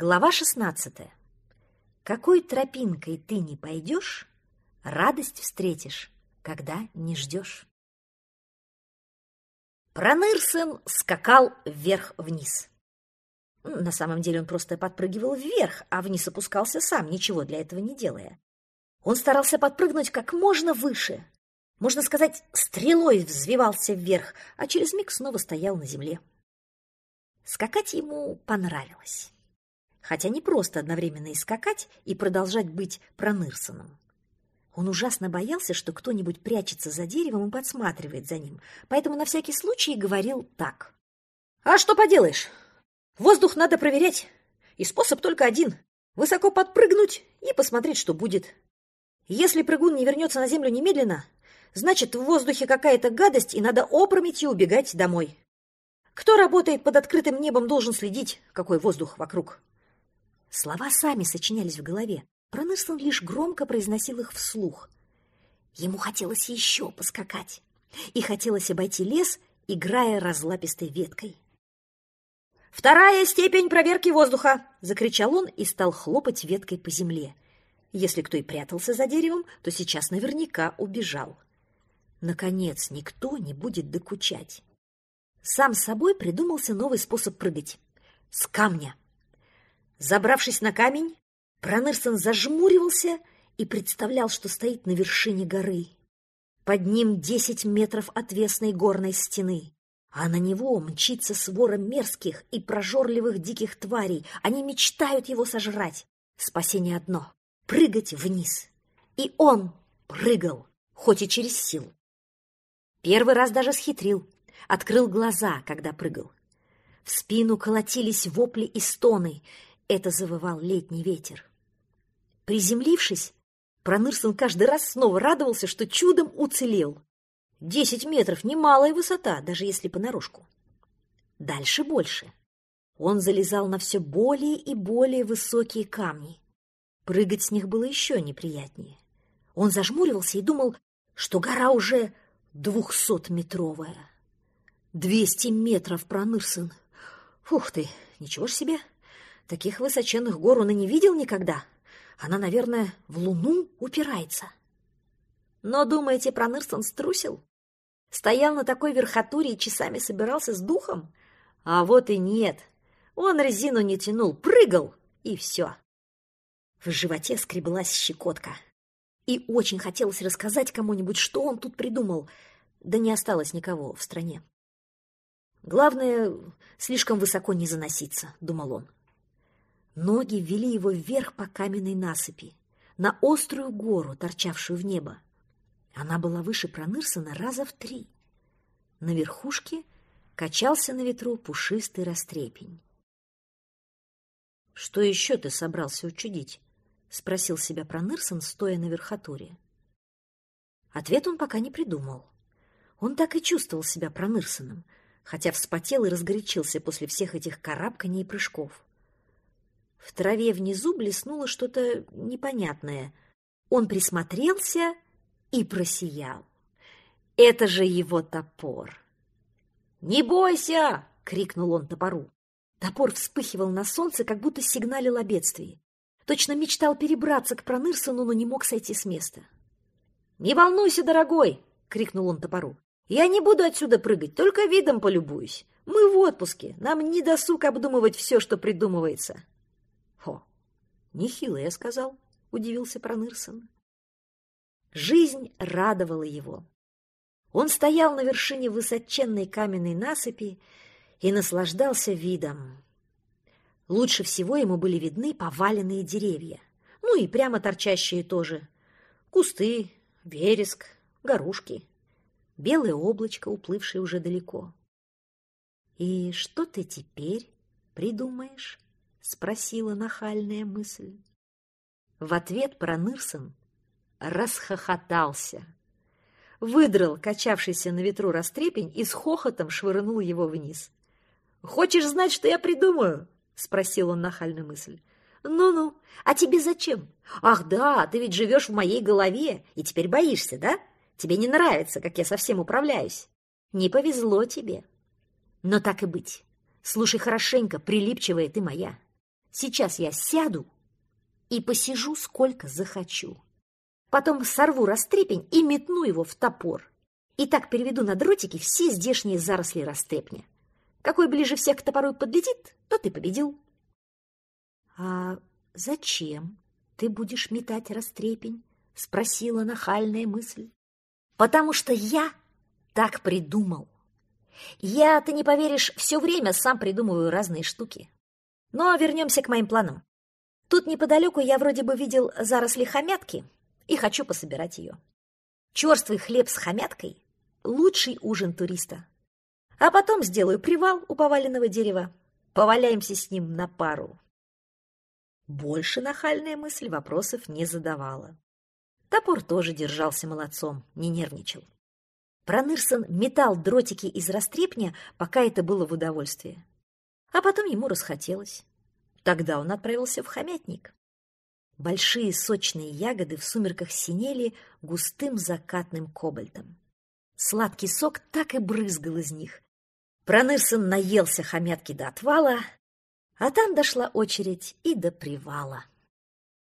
Глава 16. Какой тропинкой ты не пойдешь, радость встретишь, когда не ждешь. Пронырсон скакал вверх-вниз. На самом деле он просто подпрыгивал вверх, а вниз опускался сам, ничего для этого не делая. Он старался подпрыгнуть как можно выше. Можно сказать, стрелой взвивался вверх, а через миг снова стоял на земле. Скакать ему понравилось хотя не просто одновременно и скакать, и продолжать быть пронырсоном. Он ужасно боялся, что кто-нибудь прячется за деревом и подсматривает за ним, поэтому на всякий случай говорил так. «А что поделаешь? Воздух надо проверять, и способ только один — высоко подпрыгнуть и посмотреть, что будет. Если прыгун не вернется на землю немедленно, значит, в воздухе какая-то гадость, и надо опрометью убегать домой. Кто работает под открытым небом, должен следить, какой воздух вокруг. Слова сами сочинялись в голове. Пронырсон лишь громко произносил их вслух. Ему хотелось еще поскакать. И хотелось обойти лес, играя разлапистой веткой. «Вторая степень проверки воздуха!» — закричал он и стал хлопать веткой по земле. Если кто и прятался за деревом, то сейчас наверняка убежал. Наконец, никто не будет докучать. Сам собой придумался новый способ прыгать. С камня. Забравшись на камень, Пронырсон зажмуривался и представлял, что стоит на вершине горы. Под ним десять метров отвесной горной стены, а на него мчится свора мерзких и прожорливых диких тварей. Они мечтают его сожрать. Спасение одно — прыгать вниз. И он прыгал, хоть и через силу. Первый раз даже схитрил, открыл глаза, когда прыгал. В спину колотились вопли и стоны, это завывал летний ветер. Приземлившись, Пронырсон каждый раз снова радовался, что чудом уцелел. Десять метров — немалая высота, даже если понарошку. Дальше больше. Он залезал на все более и более высокие камни. Прыгать с них было еще неприятнее. Он зажмуривался и думал, что гора уже двухсотметровая. Двести метров, Пронырсон. Ух ты, ничего ж себе! Таких высоченных гор он и не видел никогда. Она, наверное, в луну упирается. Но, думаете, Пронырсон струсил? Стоял на такой верхотуре и часами собирался с духом? А вот и нет. Он резину не тянул, прыгал, и все. В животе скреблась щекотка. И очень хотелось рассказать кому-нибудь, что он тут придумал. Да не осталось никого в стране. Главное, слишком высоко не заноситься, думал он. Ноги ввели его вверх по каменной насыпи, на острую гору, торчавшую в небо. Она была выше Пронырсона раза в три. На верхушке качался на ветру пушистый растрепень. «Что еще ты собрался учудить?» — спросил себя Пронырсон, стоя на верхотуре. Ответ он пока не придумал. Он так и чувствовал себя Пронырсоном, хотя вспотел и разгорячился после всех этих карабканий и прыжков. В траве внизу блеснуло что-то непонятное. Он присмотрелся и просиял. Это же его топор. «Не бойся!» — крикнул он топору. Топор вспыхивал на солнце, как будто сигналил о бедствии. Точно мечтал перебраться к Пронырсону, но не мог сойти с места. «Не волнуйся, дорогой!» — крикнул он топору. «Я не буду отсюда прыгать, только видом полюбуюсь. Мы в отпуске, нам не досуг обдумывать все, что придумывается». Хо, нехило я сказал, удивился Пронырсон. Жизнь радовала его. Он стоял на вершине высоченной каменной насыпи и наслаждался видом. Лучше всего ему были видны поваленные деревья, ну и прямо торчащие тоже. Кусты, вереск, горушки, белое облачко, уплывшее уже далеко. И что ты теперь придумаешь? Спросила нахальная мысль. В ответ Пронырсон расхохотался. Выдрал качавшийся на ветру растрепень и с хохотом швырнул его вниз. «Хочешь знать, что я придумаю?» — спросил он нахальную мысль. «Ну-ну, а тебе зачем? Ах да, ты ведь живешь в моей голове и теперь боишься, да? Тебе не нравится, как я совсем управляюсь. Не повезло тебе. Но так и быть. Слушай хорошенько, прилипчивая ты моя. Сейчас я сяду и посижу сколько захочу. Потом сорву растрепень и метну его в топор. И так переведу на дротики все здешние заросли растрепня. Какой ближе всех к топору подлетит, тот и победил. — А зачем ты будешь метать растрепень? — спросила нахальная мысль. — Потому что я так придумал. Я, ты не поверишь, все время сам придумываю разные штуки. Но вернемся к моим планам. Тут неподалеку я вроде бы видел заросли хомятки и хочу пособирать ее. Черствый хлеб с хомяткой — лучший ужин туриста. А потом сделаю привал у поваленного дерева. Поваляемся с ним на пару. Больше нахальная мысль вопросов не задавала. Топор тоже держался молодцом, не нервничал. Пронырсон метал дротики из растрепня, пока это было в удовольствие. А потом ему расхотелось. Тогда он отправился в хомятник. Большие сочные ягоды в сумерках синели густым закатным кобальтом. Сладкий сок так и брызгал из них. Пронырсон наелся хомятки до отвала, а там дошла очередь и до привала.